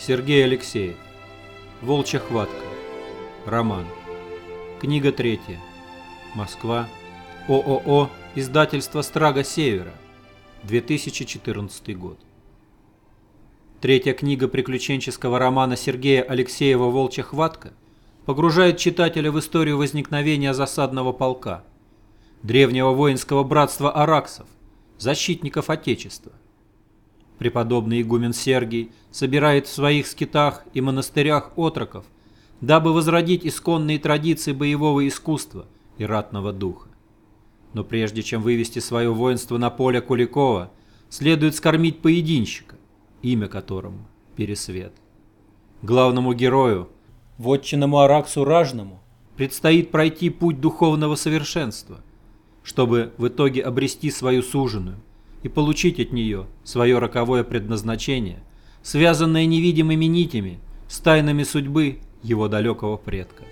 Сергей Алексеев. Волчья хватка. Роман. Книга третья. Москва. ООО. Издательство «Страга Севера». 2014 год. Третья книга приключенческого романа Сергея Алексеева «Волчья хватка» погружает читателя в историю возникновения засадного полка, древнего воинского братства араксов, защитников Отечества. Преподобный игумен Сергий собирает в своих скитах и монастырях отроков, дабы возродить исконные традиции боевого искусства и ратного духа. Но прежде чем вывести свое воинство на поле Куликова, следует скормить поединщика, имя которому – Пересвет. Главному герою, вотчинному Араксу Ражному, предстоит пройти путь духовного совершенства, чтобы в итоге обрести свою суженую и получить от нее свое роковое предназначение, связанное невидимыми нитями с тайнами судьбы его далекого предка.